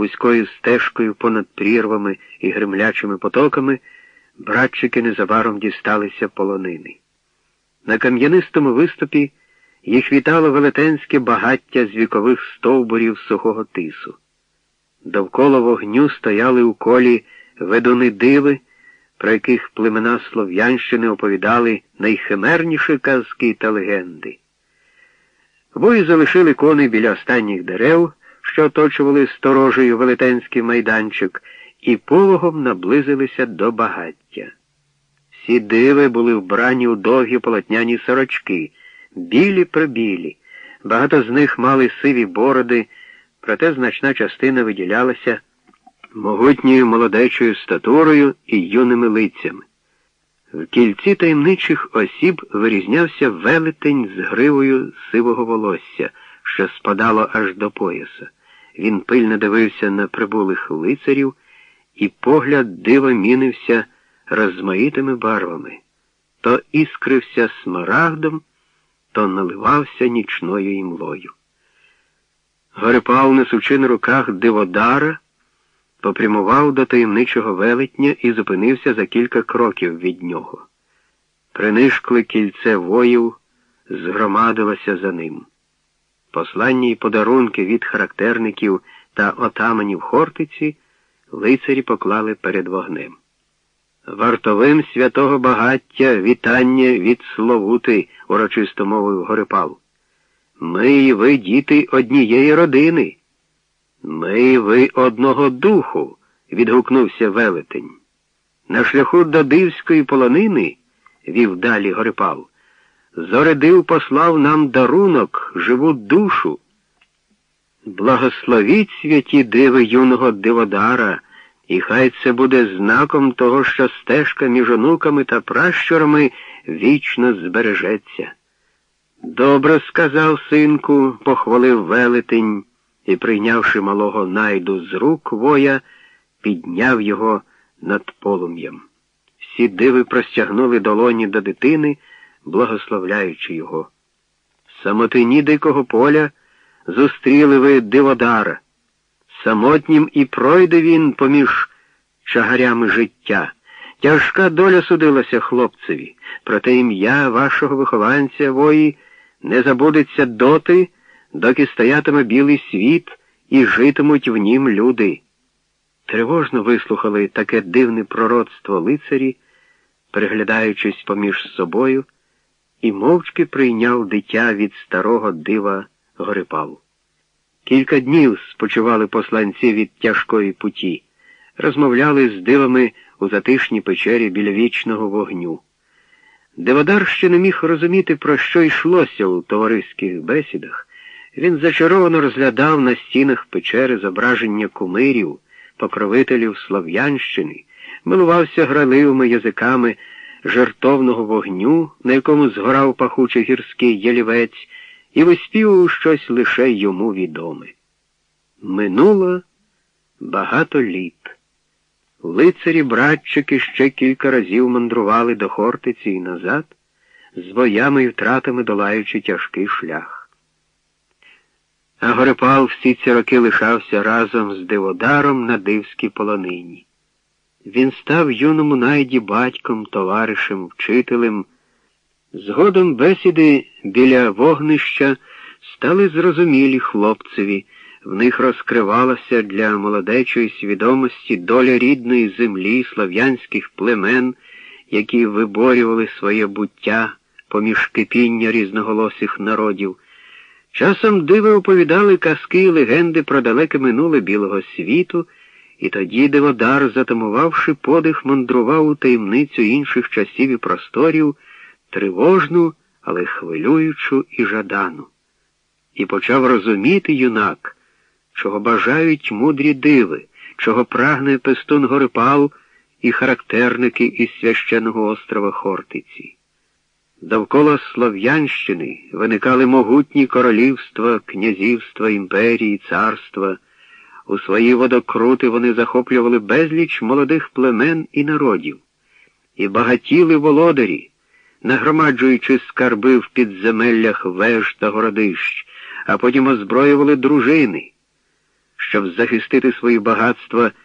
вузькою стежкою понад прірвами і гремлячими потоками, братчики незабаром дісталися полонини. На кам'янистому виступі їх вітало велетенське багаття з вікових стовбурів сухого тису. Довкола вогню стояли у колі ведуни диви, про яких племена Слов'янщини оповідали найхимерніші казки та легенди. Вої залишили коней біля останніх дерев, що оточували сторожею велетенський майданчик, і пологом наблизилися до багаття. Всі диви були вбрані у довгі полотняні сорочки, білі прибілі. Багато з них мали сиві бороди, проте значна частина виділялася могутньою молодечою статурою і юними лицями. В кільці таємничих осіб вирізнявся велетень з гривою сивого волосся, що спадало аж до пояса. Він пильно дивився на прибулих лицарів, і погляд диво мінився розмаїтими барвами, то іскрився смарагдом, то наливався нічною імлою. Горипал, несучи на руках диводара, попрямував до таємничого велетня і зупинився за кілька кроків від нього. Принишкле кільце воїв згромадилося за ним. Посланні й подарунки від характерників та отаманів Хортиці лицарі поклали перед вогнем. Вартовим святого багаття вітання від Словути, урочисто мовив Горипал. Ми і ви, діти, однієї родини. Ми і ви одного духу, відгукнувся велетень. На шляху до дивської полонини, вів далі Горипал, Зоредив послав нам дарунок, живу душу. Благословіть святі диви юного диводара, і хай це буде знаком того, що стежка між онуками та пращурами вічно збережеться. Добре сказав синку, похвалив велетень і, прийнявши малого найду з рук воя, підняв його над полум'ям. Всі диви простягнули долоні до дитини благословляючи його. В самотині дикого поля зустріли ви диводара. Самотнім і пройде він поміж чагарями життя. Тяжка доля судилася хлопцеві, проте ім'я вашого вихованця вої не забудеться доти, доки стоятиме білий світ і житимуть в нім люди. Тривожно вислухали таке дивне пророцтво лицарі, переглядаючись поміж собою і мовчки прийняв дитя від старого дива Горипалу. Кілька днів спочивали посланці від тяжкої путі, розмовляли з дивами у затишній печері біля вічного вогню. Деводар ще не міг розуміти, про що йшлося у товариських бесідах. Він зачаровано розглядав на стінах печери зображення кумирів, покровителів Слов'янщини, милувався граливими язиками жертовного вогню, на якому згорав пахучий гірський ялівець, і виспівував щось лише йому відоме. Минуло багато літ. Лицарі братчики ще кілька разів мандрували до Хортиці і назад, з боями і втратами долаючи тяжкий шлях. А Горепал всі ці роки лишався разом з Диводаром на дивській полонині. Він став юному найді батьком, товаришем, вчителем. Згодом бесіди біля вогнища стали зрозумілі хлопцеві, в них розкривалася для молодечої свідомості доля рідної землі слав'янських племен, які виборювали своє буття поміж кипіння різноголосих народів. Часом диви оповідали казки і легенди про далеке минуле білого світу. І тоді Деводар, затамувавши подих, мандрував у таємницю інших часів і просторів, тривожну, але хвилюючу і жадану. І почав розуміти юнак, чого бажають мудрі диви, чого прагне пестун Горипал і характерники із священного острова Хортиці. Довкола Слов'янщини виникали могутні королівства, князівства, імперії, царства. У свої водокрути вони захоплювали безліч молодих племен і народів, і багатіли володарі, нагромаджуючи скарби в підземеллях веж та городищ, а потім озброювали дружини. щоб захистити свої багатства